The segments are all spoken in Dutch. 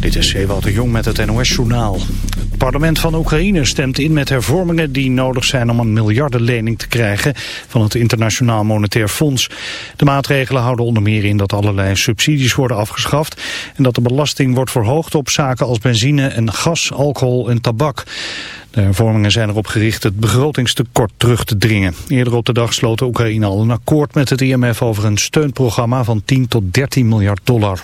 Dit is Ewout de Jong met het NOS-journaal. Het parlement van Oekraïne stemt in met hervormingen die nodig zijn om een miljardenlening te krijgen van het Internationaal Monetair Fonds. De maatregelen houden onder meer in dat allerlei subsidies worden afgeschaft en dat de belasting wordt verhoogd op zaken als benzine en gas, alcohol en tabak. De hervormingen zijn erop gericht het begrotingstekort terug te dringen. Eerder op de dag sloot Oekraïne al een akkoord met het IMF over een steunprogramma van 10 tot 13 miljard dollar.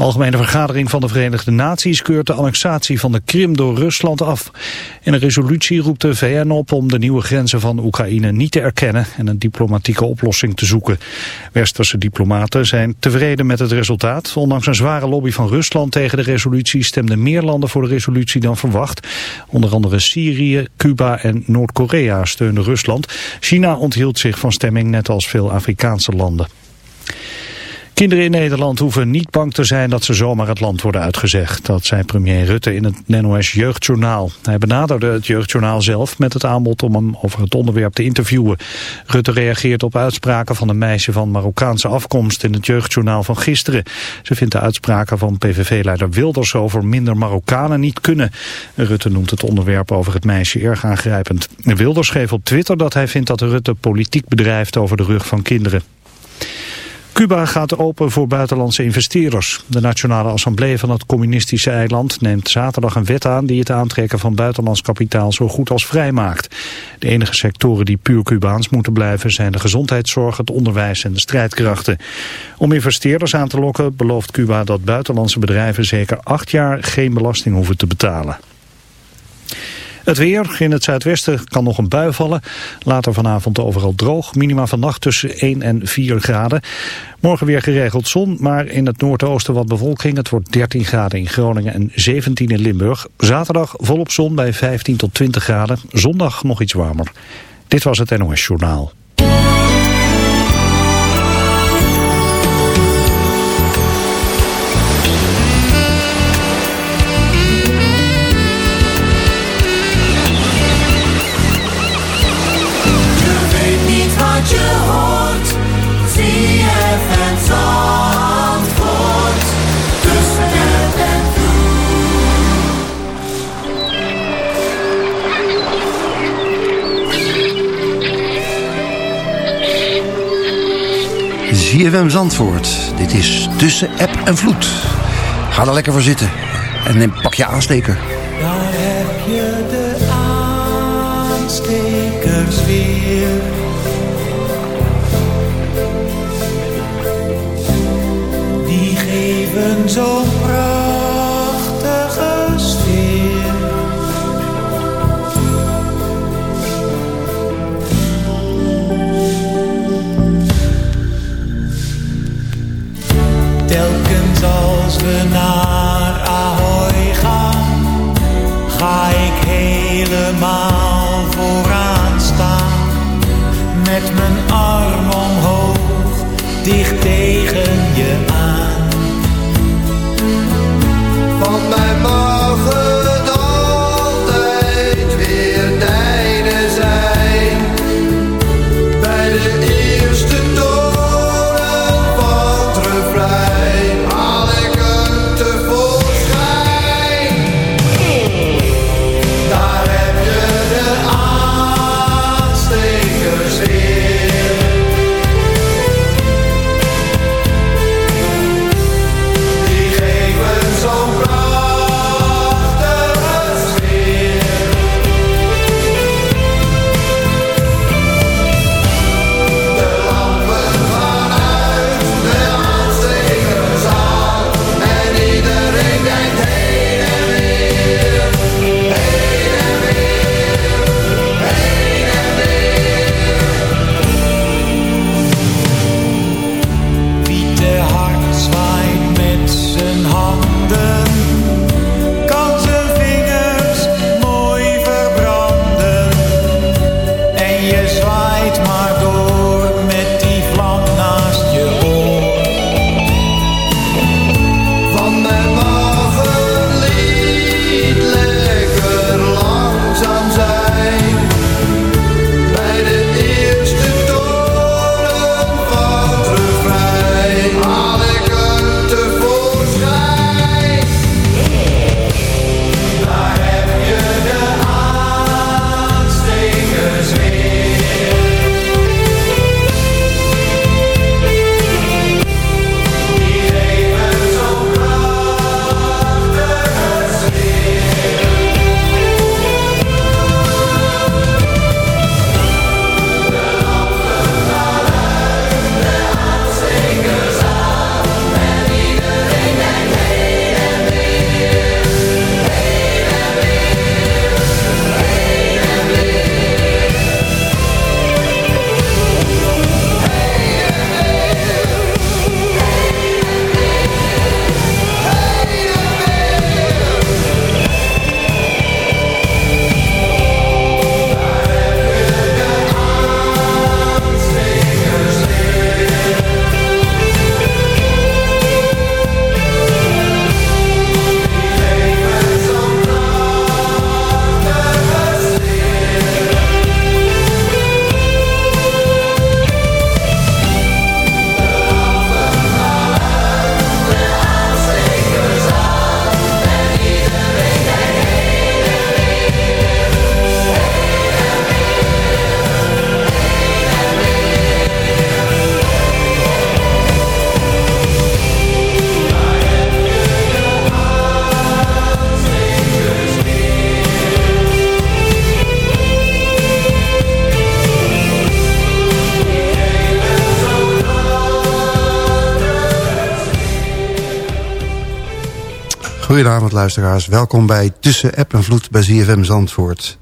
De Algemene Vergadering van de Verenigde Naties keurt de annexatie van de Krim door Rusland af. In een resolutie roept de VN op om de nieuwe grenzen van Oekraïne niet te erkennen en een diplomatieke oplossing te zoeken. Westerse diplomaten zijn tevreden met het resultaat. Ondanks een zware lobby van Rusland tegen de resolutie stemden meer landen voor de resolutie dan verwacht. Onder andere Syrië, Cuba en Noord-Korea steunden Rusland. China onthield zich van stemming net als veel Afrikaanse landen. Kinderen in Nederland hoeven niet bang te zijn dat ze zomaar het land worden uitgezegd. Dat zei premier Rutte in het NOS Jeugdjournaal. Hij benaderde het Jeugdjournaal zelf met het aanbod om hem over het onderwerp te interviewen. Rutte reageert op uitspraken van een meisje van Marokkaanse afkomst in het Jeugdjournaal van gisteren. Ze vindt de uitspraken van PVV-leider Wilders over minder Marokkanen niet kunnen. Rutte noemt het onderwerp over het meisje erg aangrijpend. Wilders schreef op Twitter dat hij vindt dat Rutte politiek bedrijft over de rug van kinderen. Cuba gaat open voor buitenlandse investeerders. De Nationale Assemblée van het communistische eiland neemt zaterdag een wet aan die het aantrekken van buitenlands kapitaal zo goed als vrij maakt. De enige sectoren die puur Cubaans moeten blijven zijn de gezondheidszorg, het onderwijs en de strijdkrachten. Om investeerders aan te lokken belooft Cuba dat buitenlandse bedrijven zeker acht jaar geen belasting hoeven te betalen. Het weer, in het zuidwesten kan nog een bui vallen. Later vanavond overal droog. Minima vannacht tussen 1 en 4 graden. Morgen weer geregeld zon, maar in het noordoosten wat bewolking. Het wordt 13 graden in Groningen en 17 in Limburg. Zaterdag volop zon bij 15 tot 20 graden. Zondag nog iets warmer. Dit was het NOS Journaal. ZFM Zandvoort. Dit is Tussen App en Vloed. Ga er lekker voor zitten. En pak je aansteker. Daar heb je de aanstekers weer. Die geven zo'n prachtige Telkens als we naar Ahoy gaan, ga ik helemaal vooraan staan. Met mijn arm omhoog, dicht tegen je aan. Van mij mag luisteraars, welkom bij Tussen App en Vloed bij ZFM Zandvoort.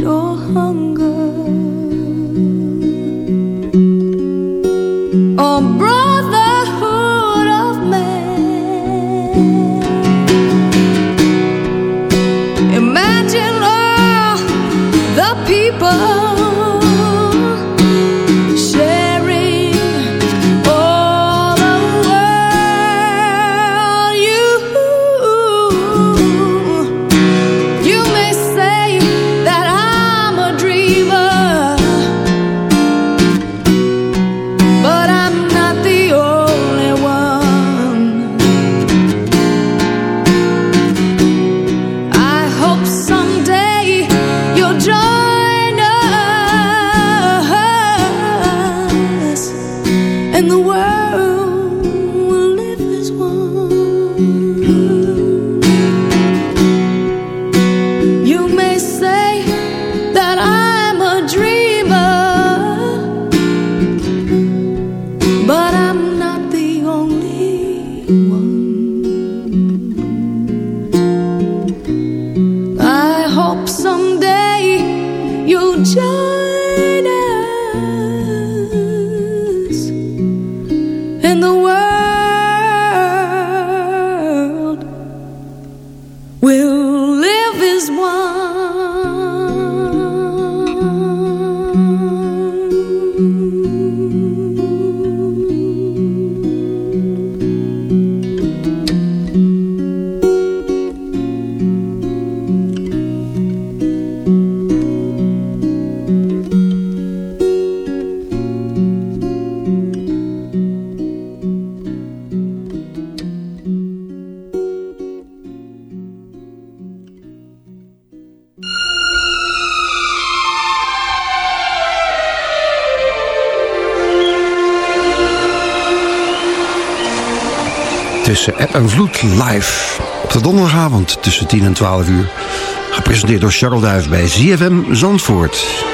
Or hunger. tussen App en Vloed live. Op de donderdagavond tussen 10 en 12 uur. Gepresenteerd door Charles Duif bij ZFM Zandvoort.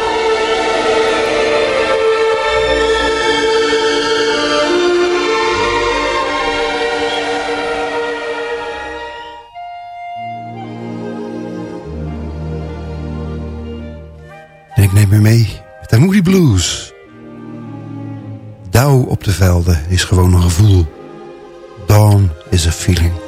En ik neem u mee met de Moody Blues. Douw op de velden is gewoon een gevoel. dan. Is a feeling.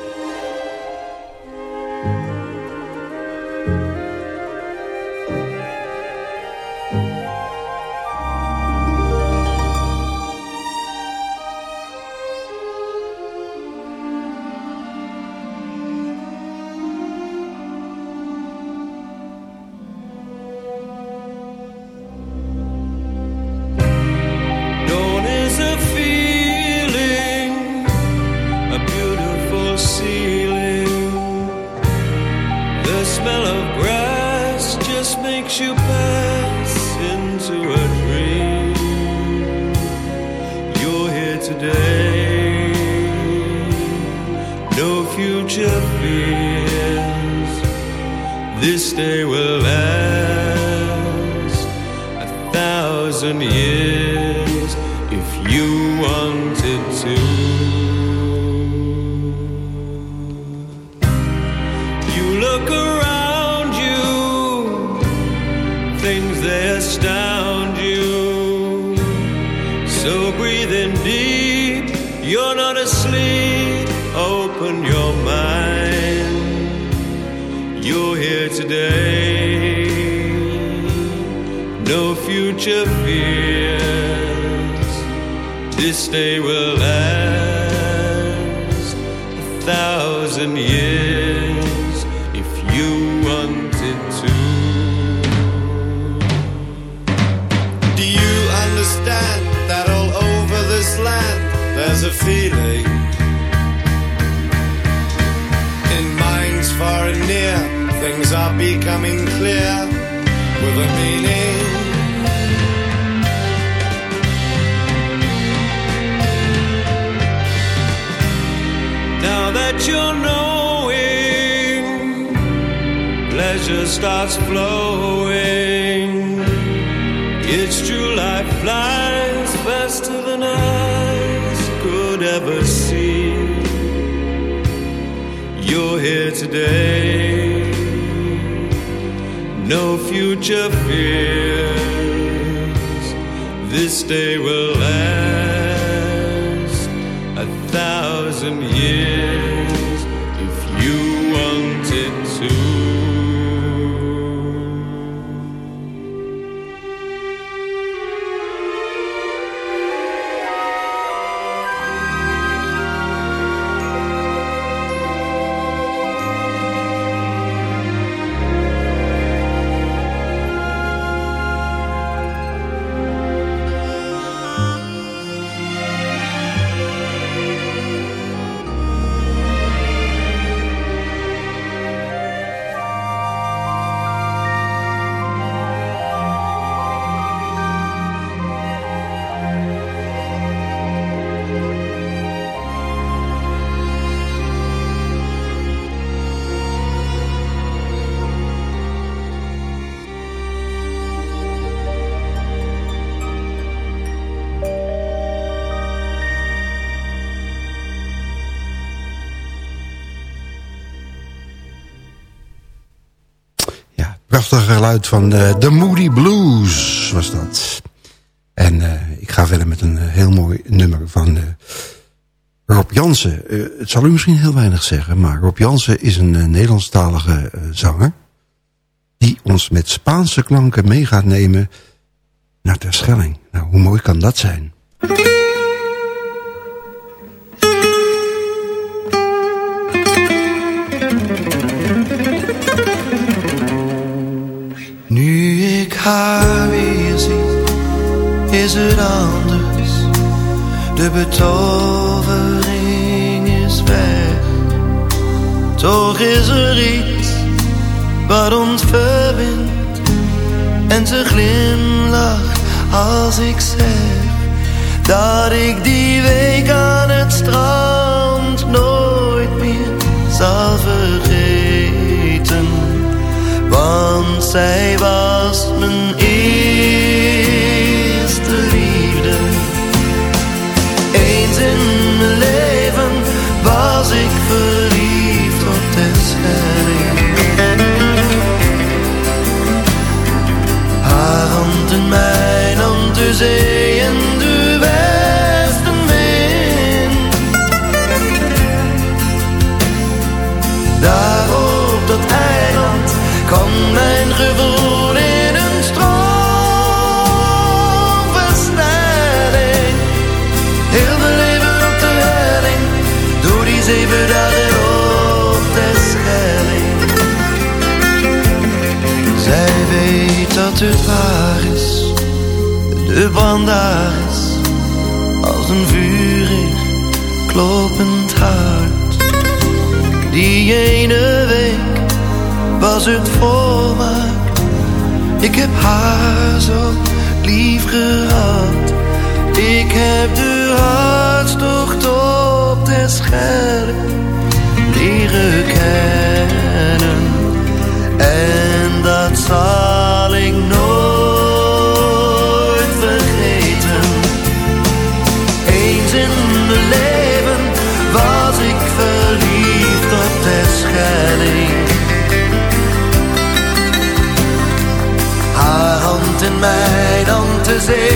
things they astound you. So breathe in deep, you're not asleep. Open your mind, you're here today. No future fears, this day will last a thousand years. things are becoming clear with a meaning. Now that you're knowing, pleasure starts flowing. It's true, life flies faster than eyes could ever see. You're here today no future fears. This day will last a thousand prachtige geluid van de, de Moody Blues was dat. En uh, ik ga verder met een uh, heel mooi nummer van uh, Rob Jansen. het zal u misschien heel weinig zeggen, maar Rob Jansen is een Nederlandstalige zanger... die ons met Spaanse klanken mee gaat nemen naar Terschelling. Nou, hoe mooi kan dat zijn? Haar weer zie, is het anders. De betovering is weg. Toch is er iets wat ons verbindt. En ze glimlacht als ik zeg dat ik die week aan het strand zij was mijn eerste liefde. Eens in mijn leven was ik verliefd op de. Haar hand in mijn hand, dus ik. De is, als een vurig klopend hart. Die ene week was het volmaakt, ik heb haar zo lief gehad. Ik heb de hartstocht op de scherp leren kennen. En dat zal mijn hand te zee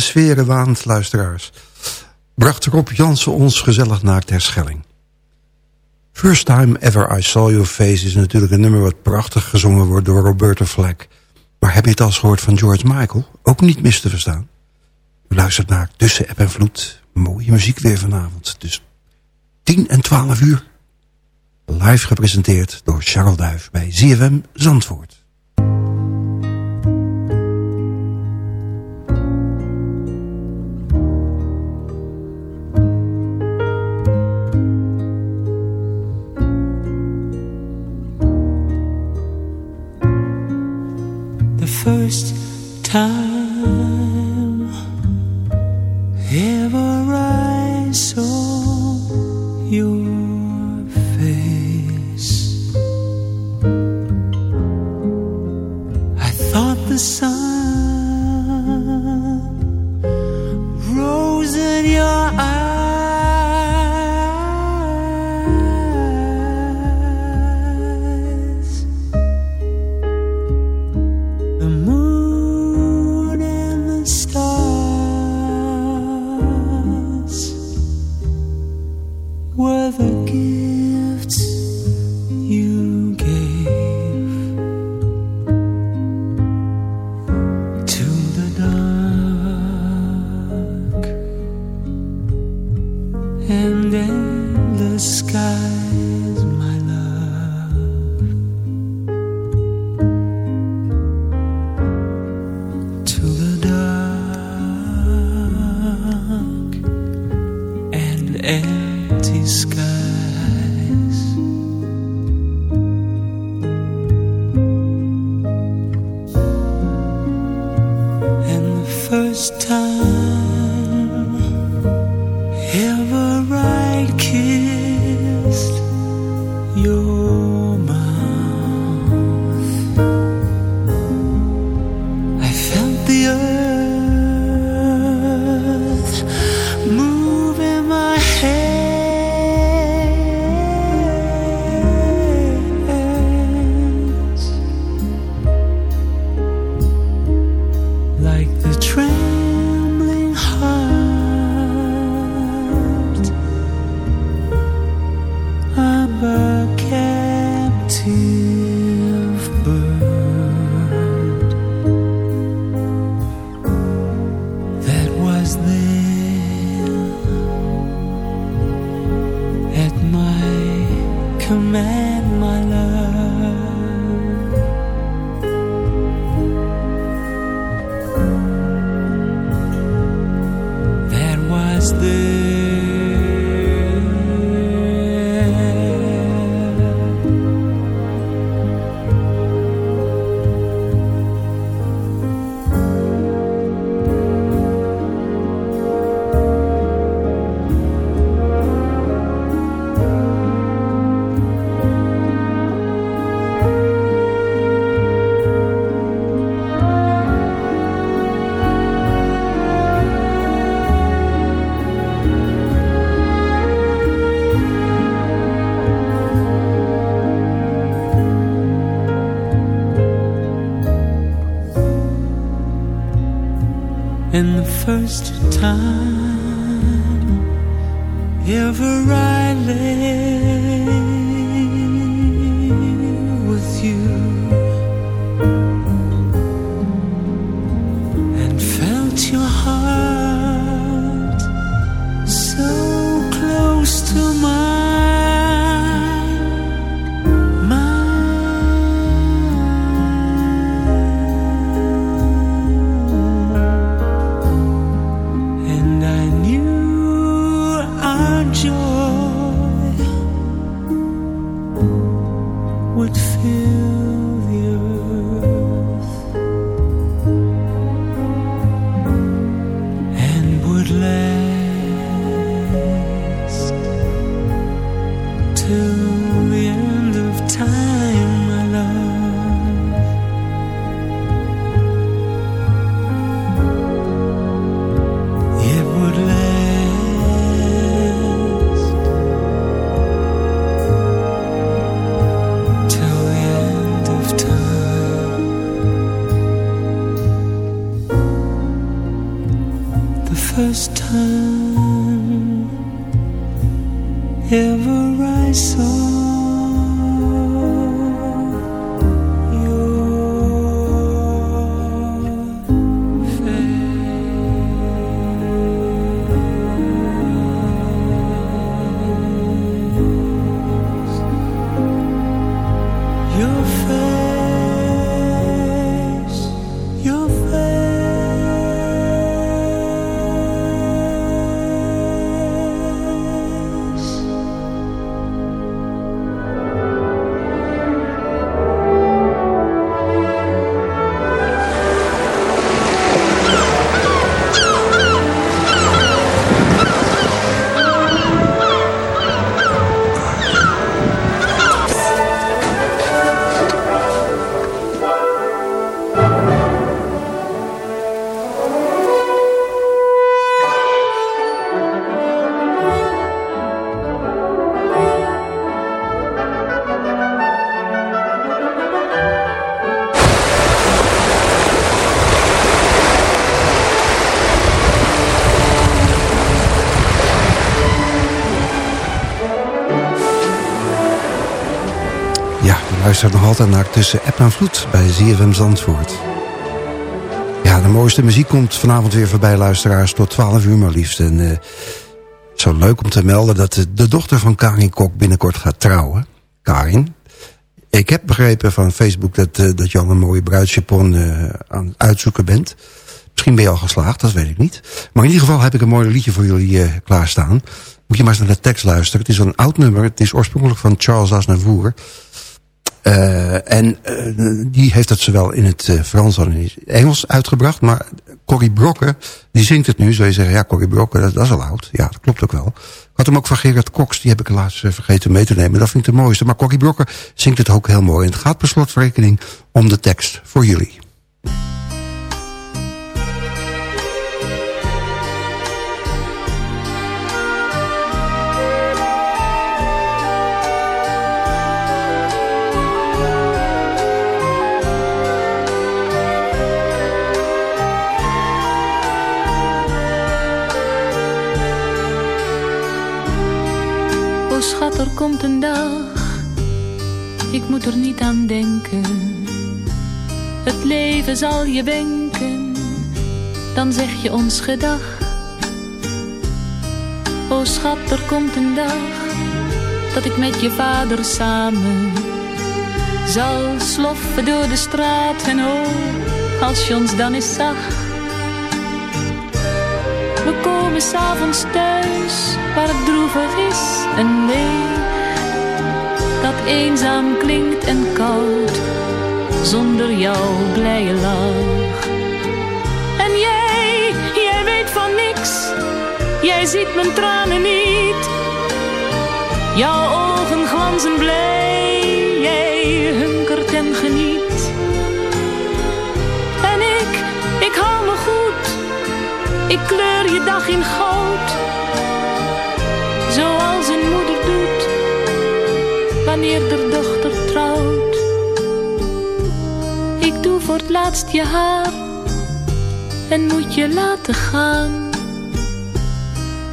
Spaanse sferen waant, luisteraars... bracht Rob Jansen ons gezellig naar Terschelling. First Time Ever I Saw Your Face is natuurlijk een nummer... wat prachtig gezongen wordt door Roberta Flack. Maar heb je het al gehoord van George Michael? Ook niet mis te verstaan. U luistert naar Tussen App en Vloed. Mooie muziek weer vanavond. Dus 10 en 12 uur. Live gepresenteerd door Charles Duif bij ZFM Zandvoort. First time first time. Ever I lay Nog altijd naar Tussen App en Vloed bij ZFM Zandvoort. Ja, de mooiste muziek komt vanavond weer voorbij, luisteraars, tot 12 uur maar liefst. En eh, zo leuk om te melden dat de, dochter van Karin Kok binnenkort gaat trouwen. Karin. Ik heb begrepen van Facebook dat, eh, dat je al een mooie bruidsjapon eh, aan het uitzoeken bent. Misschien ben je al geslaagd, dat weet ik niet. Maar in ieder geval heb ik een mooi liedje voor jullie klaarstaan. Moet je maar eens naar de tekst luisteren. Het is een oud nummer. Het is oorspronkelijk van Charles Aznavour. Uh, en uh, die heeft het zowel in het uh, Frans als in het Engels uitgebracht. Maar Corrie Brokken, die zingt het nu. Zou je zeggen, ja, Corrie Brokken, dat, dat, is al oud. Ja, dat klopt ook wel. Ik had hem ook van Gerard Cox, die heb ik helaas vergeten mee te nemen. Dat vind ik de mooiste. Maar Corrie Brokken zingt het ook heel mooi. En het gaat per slotverrekening om de tekst voor jullie. Schat, er komt een dag, ik moet er niet aan denken. Het leven zal je wenken, dan zeg je ons gedag. O schat, er komt een dag, dat ik met je vader samen zal sloffen door de straat. En oh, als je ons dan eens zag. Komen s'avonds thuis, waar het droevig is en leeg. Dat eenzaam klinkt en koud, zonder jouw blije lach. En jij, jij weet van niks, jij ziet mijn tranen niet. Jouw ogen glanzen blij, in goud. Zoals een moeder doet, wanneer de dochter trouwt. Ik doe voor het laatst je haar en moet je laten gaan.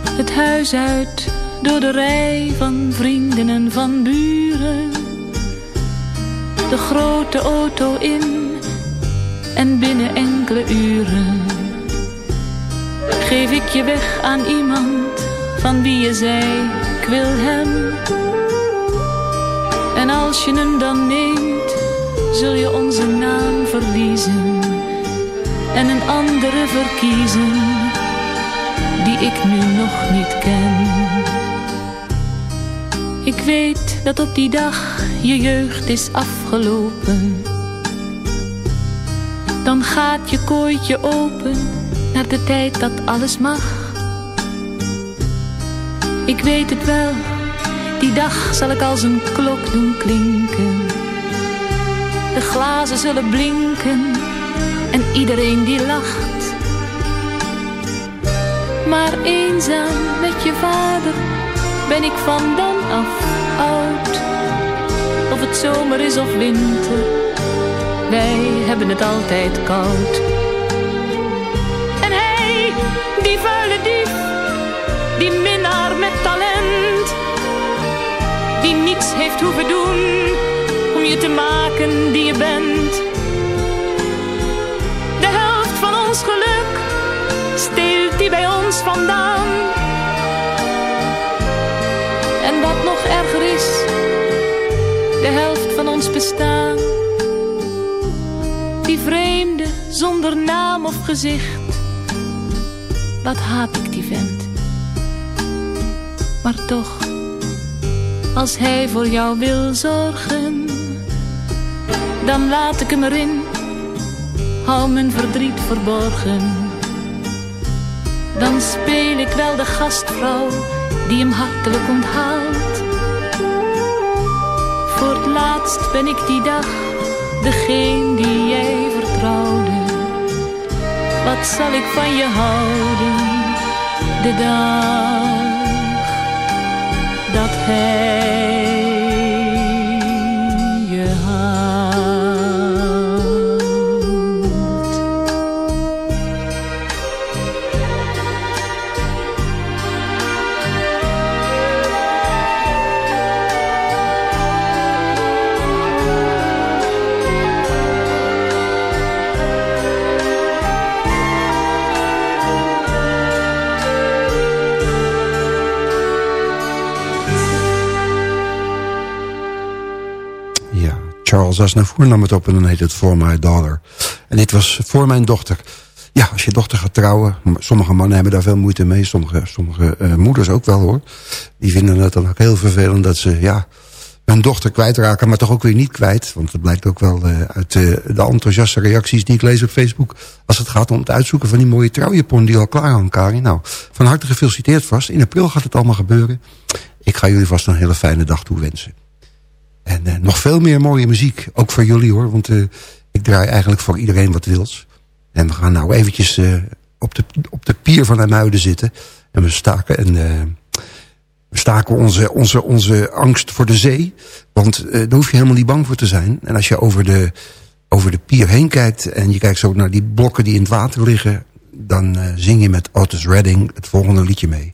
Het huis uit, door de rij van vrienden en van buren. De grote auto in en binnen enkele uren geef ik je weg aan iemand van wie je zei ik wil hem. En als je hem dan neemt, zul je onze naam verliezen en een andere verkiezen die ik nu nog niet ken. Ik weet dat op die dag je jeugd is afgelopen. Dan gaat je kooitje open naar de tijd dat alles mag. Ik weet het wel, die dag zal ik als een klok doen klinken. De glazen zullen blinken en iedereen die lacht. Maar eenzaam met je vader ben ik van dan af oud. Of het zomer is of winter, wij hebben het altijd koud. Die minnaar met talent, die niets heeft hoeven doen om je te maken die je bent. De helft van ons geluk steelt die bij ons vandaan. En wat nog erger is, de helft van ons bestaan. Die vreemde, zonder naam of gezicht, wat haat ik die vent. Maar toch, als hij voor jou wil zorgen, dan laat ik hem erin, hou mijn verdriet verborgen. Dan speel ik wel de gastvrouw die hem hartelijk onthaalt. Voor het laatst ben ik die dag degene die jij vertrouwde. Wat zal ik van je houden, de dag dat Charles Aznavour nam het op en dan heet het For My Daughter. En dit was voor mijn dochter. ja, als je dochter gaat trouwen... sommige mannen hebben daar veel moeite mee. Sommige, sommige uh, moeders ook wel hoor. Die vinden het dan ook heel vervelend dat ze... ja hun dochter kwijtraken, maar toch ook weer niet kwijt. Want dat blijkt ook wel uh, uit uh, de enthousiaste reacties die ik lees op Facebook... als het gaat om het uitzoeken van die mooie trouwjapon die al klaar hangt, Karin. Nou, van harte gefeliciteerd vast. In april gaat het allemaal gebeuren. Ik ga jullie vast een hele fijne dag toewensen. En uh, nog veel meer mooie muziek, ook voor jullie hoor. Want ik draai eigenlijk voor iedereen wat wils. En we gaan nou eventjes op, de, op de pier van de Muiden zitten. En we staken en we staken onze, onze, onze angst voor de zee. Want daar hoef je helemaal niet bang voor te zijn. En als je over de, over de pier heen kijkt... en je kijkt zo naar die blokken die in het water liggen... dan zing je met Otis Redding het volgende liedje mee.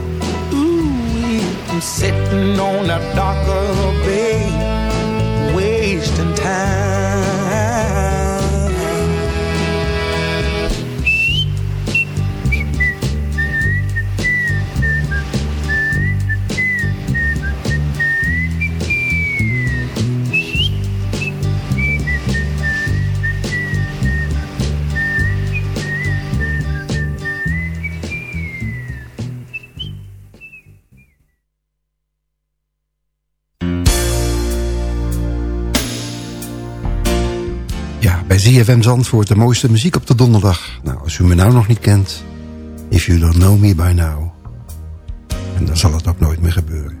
sitting on a dock of the bay, wasting time. ZFM Zandvoort, de mooiste muziek op de donderdag. Nou, als u me nou nog niet kent, if you don't know me by now. En dan zal het ook nooit meer gebeuren.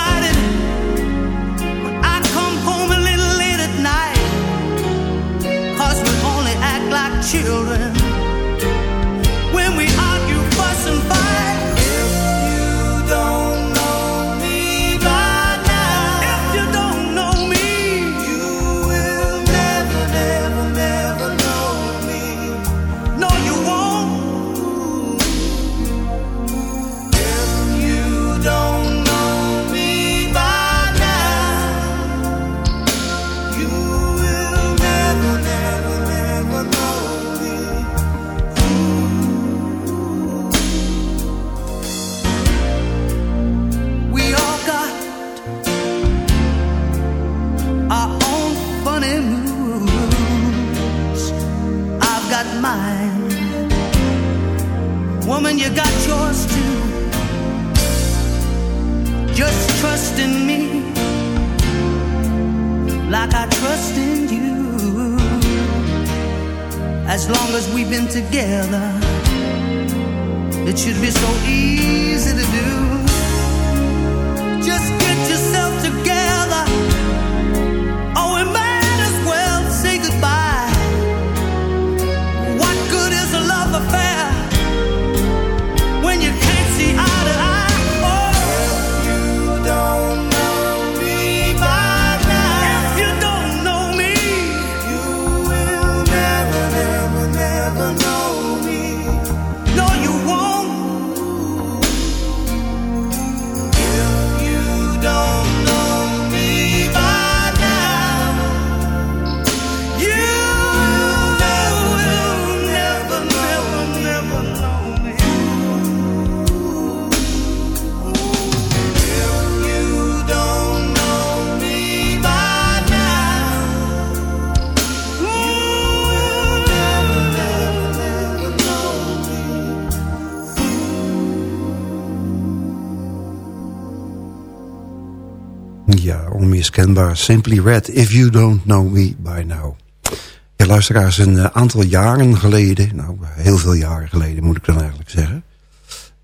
children onmiskenbaar. Simply Red, If You Don't Know Me By Now. Ja, luisteraars, een eh, aantal jaren geleden... nou, heel veel jaren geleden moet ik dan eigenlijk zeggen...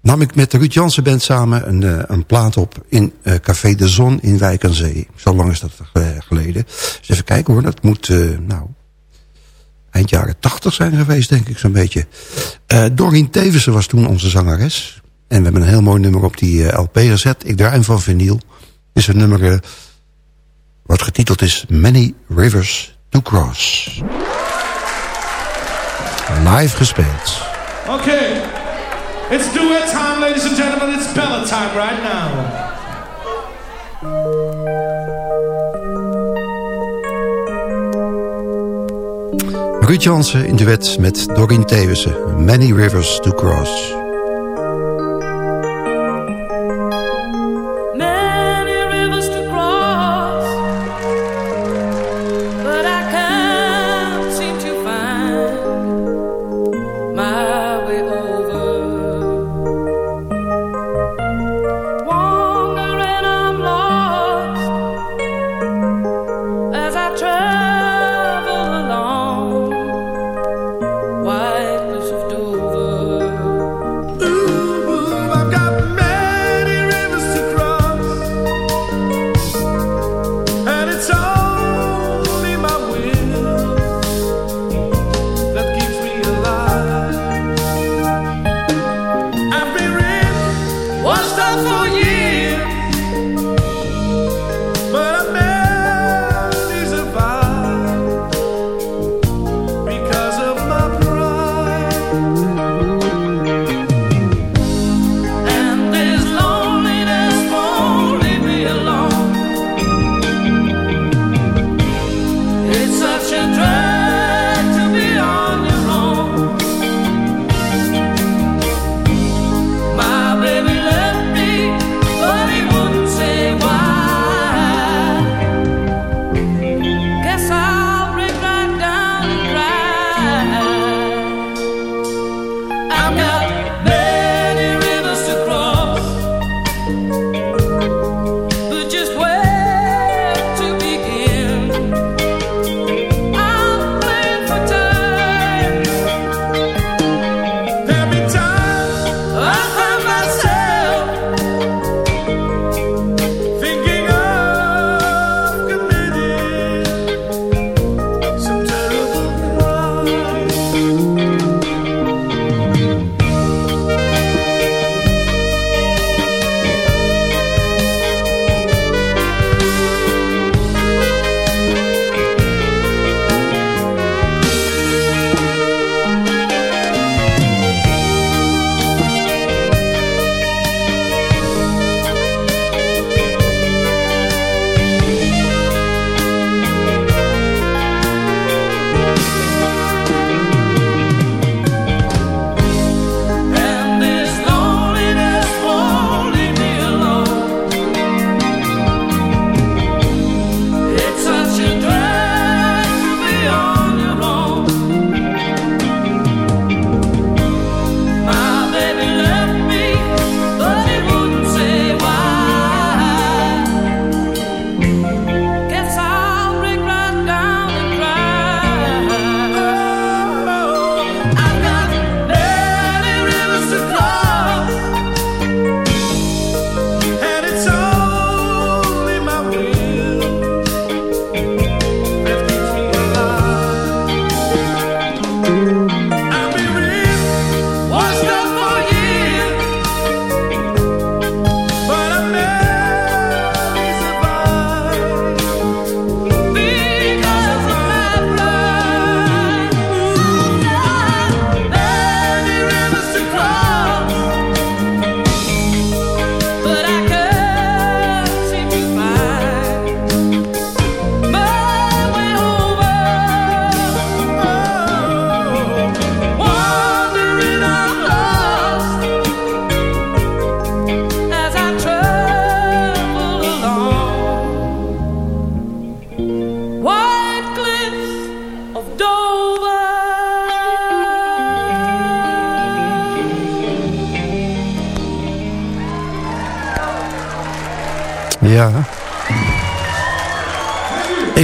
nam ik met de Ruud Jansen Band samen een, eh, een plaat op... in eh, Café de Zon in Wijk aan Zee. Zo lang is dat geleden. Dus even kijken hoor, dat moet, nou... eind jaren tachtig zijn geweest, denk ik zo'n beetje. Doreen Tevensen was toen onze zangeres. En we hebben een heel mooi nummer op die LP gezet. Ik draai hem van vinyl is een nummer wat getiteld is Many Rivers to Cross. Live gespeeld. Okay, it's duet time, ladies and gentlemen. It's Bella time right now. Ruud Jansen in duet met Doreen Thewissen. Many Rivers to Cross. It's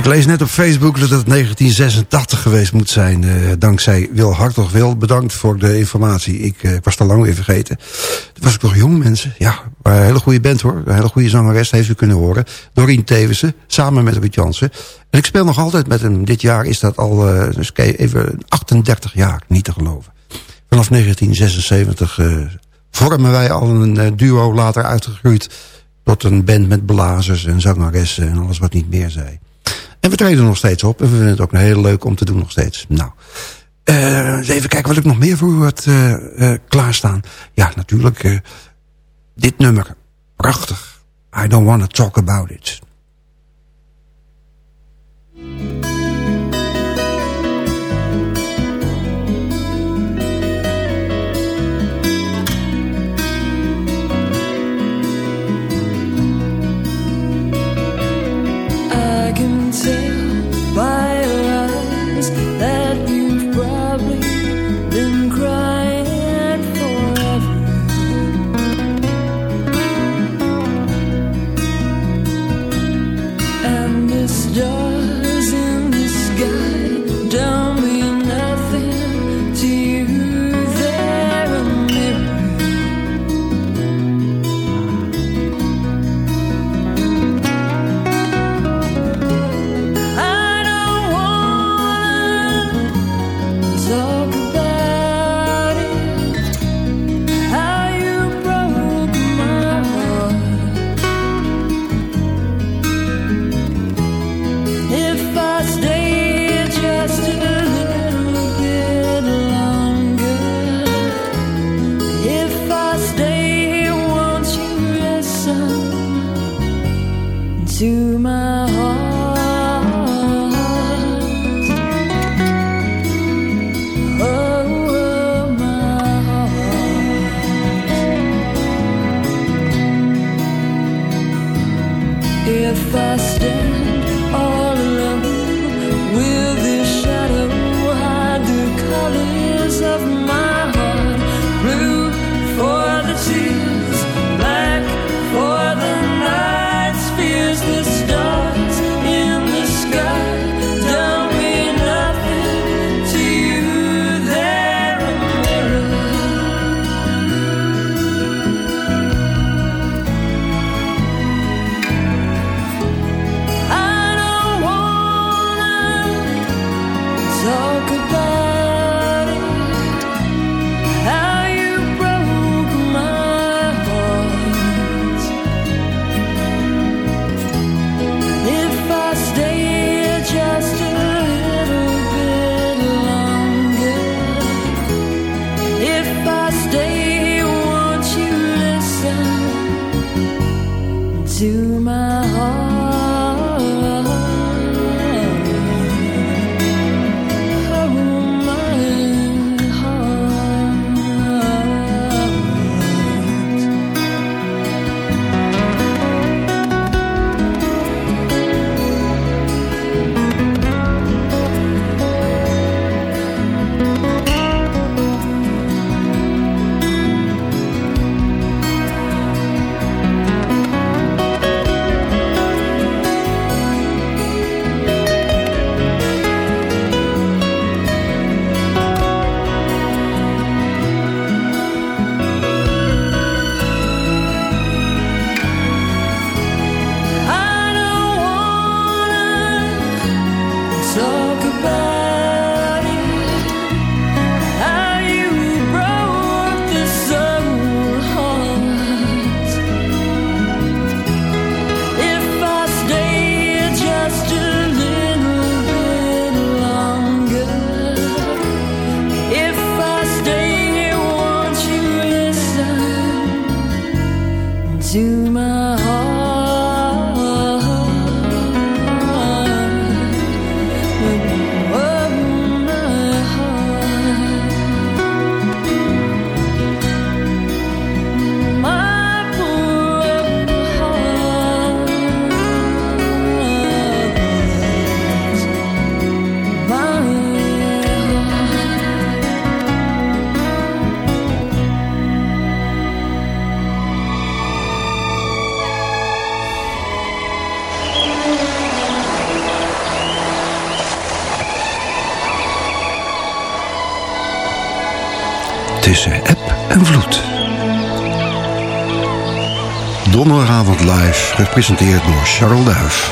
Ik lees net op Facebook dat het 1986 geweest moet zijn. Uh, dankzij Wil Hartog Wil. Bedankt voor de informatie. Ik uh, was te lang weer vergeten. Toen was ik nog jong, mensen. Ja, een hele goede band hoor. Een hele goede zangeres, heeft u kunnen horen. Doreen Tevensen, samen met Ruud Jansen. En ik speel nog altijd met hem. Dit jaar is dat al uh, dus even 38 jaar, niet te geloven. Vanaf 1976 vormen wij al een duo later uitgegroeid... tot een band met blazers en zangeressen en alles wat niet meer zei. En we treden nog steeds op. En we vinden het ook heel leuk om te doen nog steeds. Nou, uh, even kijken wat ik nog meer voor u had uh, klaarstaan. Ja, natuurlijk dit nummer. Prachtig. I don't want to talk about it. Tussen app en vloed. Donderdagavond live, gepresenteerd door Charles Duif.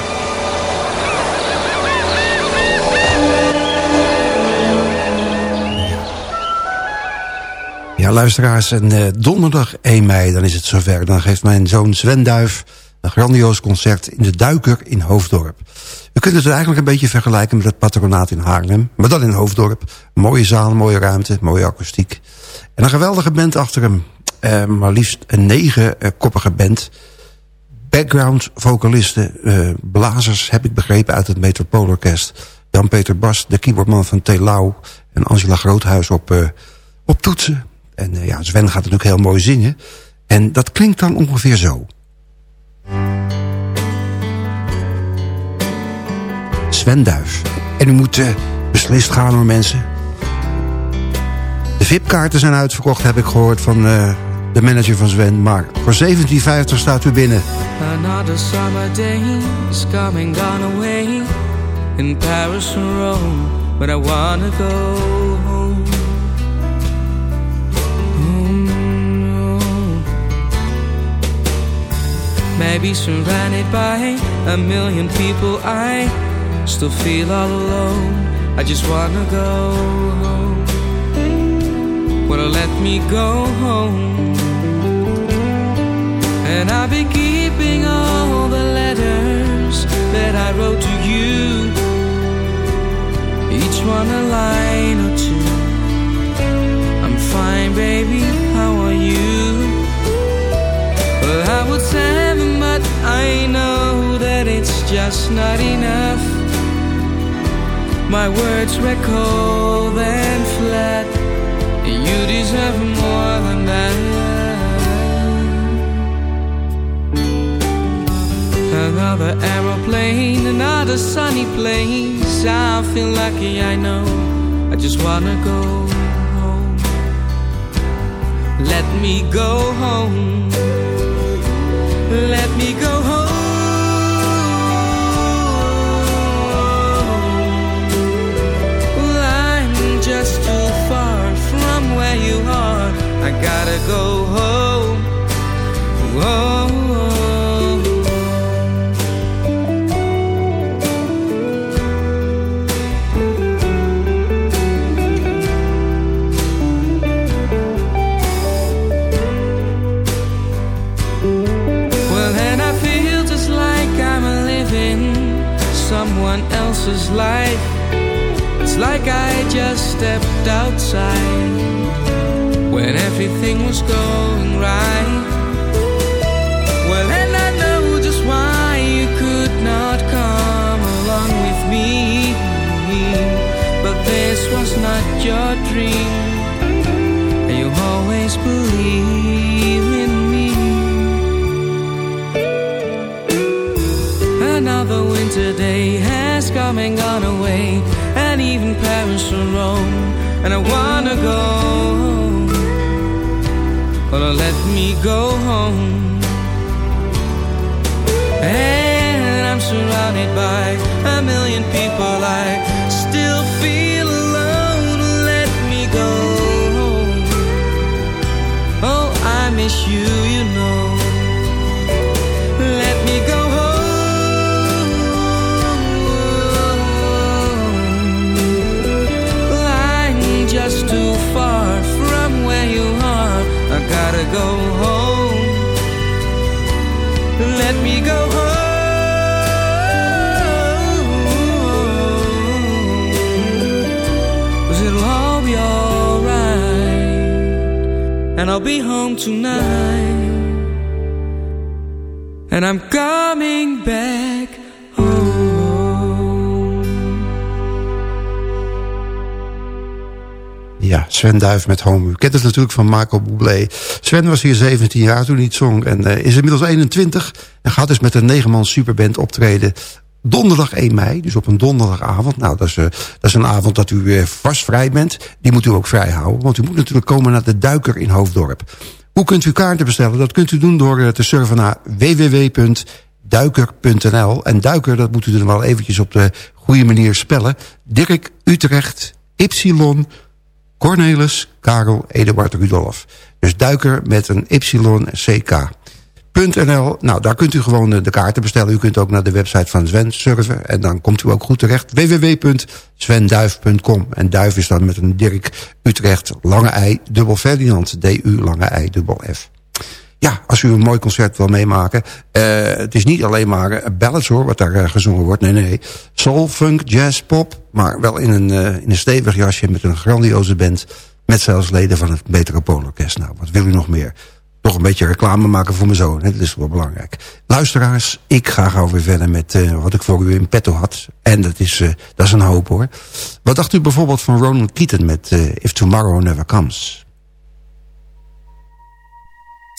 Ja, luisteraars, en uh, donderdag 1 mei, dan is het zover. Dan geeft mijn zoon Sven Duif een grandioos concert in de Duiker in Hoofddorp. We kunnen het eigenlijk een beetje vergelijken met het patronaat in Haarlem. Maar dan in Hoofddorp. Mooie zaal, mooie ruimte, mooie akoestiek. En een geweldige band achter hem. Uh, maar liefst een negenkoppige uh, band. Background vocalisten, uh, blazers heb ik begrepen uit het Metropoolorkest. Jan-Peter Bas, de keyboardman van Telau. En Angela Groothuis op, uh, op toetsen. En ja, Sven gaat natuurlijk heel mooi zingen. En dat klinkt dan ongeveer zo. Sven Duif. En u moet beslist gaan hoor mensen. De VIP-kaarten zijn uitverkocht, heb ik gehoord van uh, de manager van Sven. Maar voor 17,50 staat u binnen. Another summer day is coming gone away. In Paris and Rome But I wanna go home. Maybe surrounded by a million people I still feel all alone. I just wanna go home Wanna let me go home. And I'll be keeping all the letters That I wrote to you. Each one a line or two. I'm fine baby, how are you? Well I would say but I know that it's just not enough. My words were cold and flat You deserve more than that. Another aeroplane, another sunny place. I feel lucky, I know. I just wanna go home. Let me go home. Let me go gotta go home. Whoa. Well, and I feel just like I'm living someone else's life. It's like I just stepped outside when everything was going right. Well, and I know just why you could not come along with me. But this was not your dream, and you always believe in me. Another winter day has come and gone away and even Paris or Rome, and I wanna go Well, let me go home. And I'm surrounded by a million people. I still feel alone. Let me go home. Oh, I miss you, you know. Go home. Let me go home. It'll all be alright. And I'll be home tonight. And I'm coming back Sven Duif met Home. U kent het natuurlijk van Marco Bublé. Sven was hier 17 jaar toen hij het zong. En uh, is inmiddels 21. En gaat dus met een negenman superband optreden. Donderdag 1 mei, dus op een donderdagavond. Nou, dat is, uh, dat is een avond dat u uh, vast vrij bent. Die moet u ook vrij houden. Want u moet natuurlijk komen naar de Duiker in Hoofddorp. Hoe kunt u kaarten bestellen? Dat kunt u doen door te surfen naar www.duiker.nl. En Duiker, dat moet u dan wel eventjes op de goede manier spellen. Dirk Utrecht, Y Cornelis Karel Eduard Rudolf. Dus duiker met een YCK. .nl, nou daar kunt u gewoon de kaarten bestellen. U kunt ook naar de website van Sven surfen. En dan komt u ook goed terecht. www.svenduif.com En duif is dan met een Dirk Utrecht lange ei dubbel Ferdinand. D-U lange ei dubbel F. Ja, als u een mooi concert wil meemaken. Uh, het is niet alleen maar ballads hoor, wat daar uh, gezongen wordt. Nee, nee. Soul, funk, jazz, pop. Maar wel in een, uh, in een stevig jasje met een grandioze band. Met zelfs leden van het Metropoolorkest. Nou, wat wil u nog meer? Toch een beetje reclame maken voor mijn zoon. Dat is wel belangrijk. Luisteraars, ik ga gauw weer verder met wat ik voor u in petto had. En dat is, dat is een hoop hoor. Wat dacht u bijvoorbeeld van Ronan Keaton met If Tomorrow Never Comes?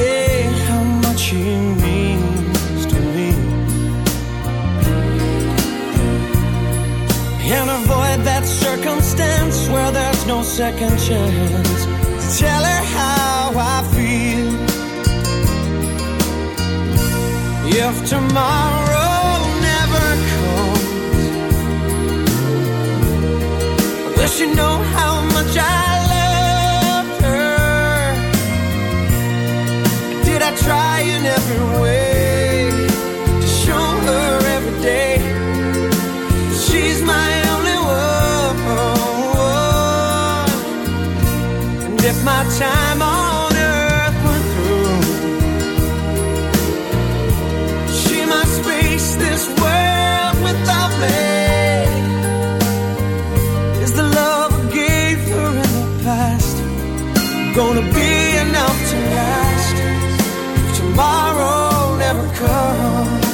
Say how much he means to me. And avoid that circumstance where there's no second chance. Tell her how I feel. If tomorrow never comes, will she know gonna be enough to last? If tomorrow never comes,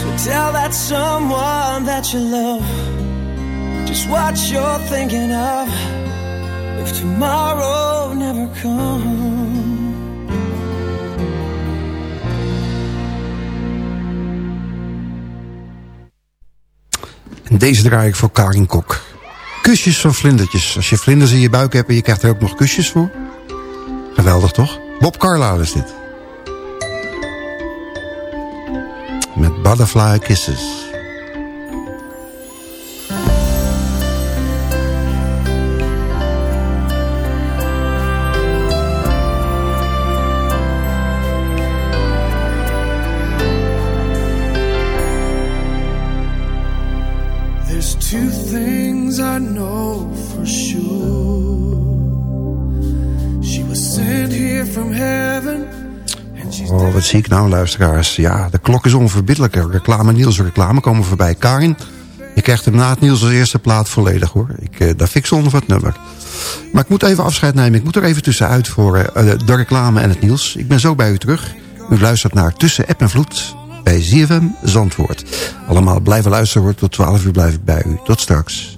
so tell that someone that you love just what you're thinking of. If tomorrow never comes. En deze draai ik voor Karin Kok. Kusjes van vlindertjes. Als je vlinders in je buik hebt en je krijgt er ook nog kusjes voor. Geweldig toch? Bob Carlyle is dit. Met Butterfly Kisses. Nou, luisteraars? Ja, de klok is onverbiddelijk. Reclame Niels, reclame komen voorbij. Karin, je krijgt hem na het Niels als eerste plaat volledig, hoor. Ik, uh, daar fik zonder het nummer. Maar ik moet even afscheid nemen. Ik moet er even tussenuit voor uh, de reclame en het Niels. Ik ben zo bij u terug. U luistert naar Tussen App en Vloed bij ZFM Zandvoort. Allemaal blijven luisteren, hoor. Tot 12 uur blijf ik bij u. Tot straks.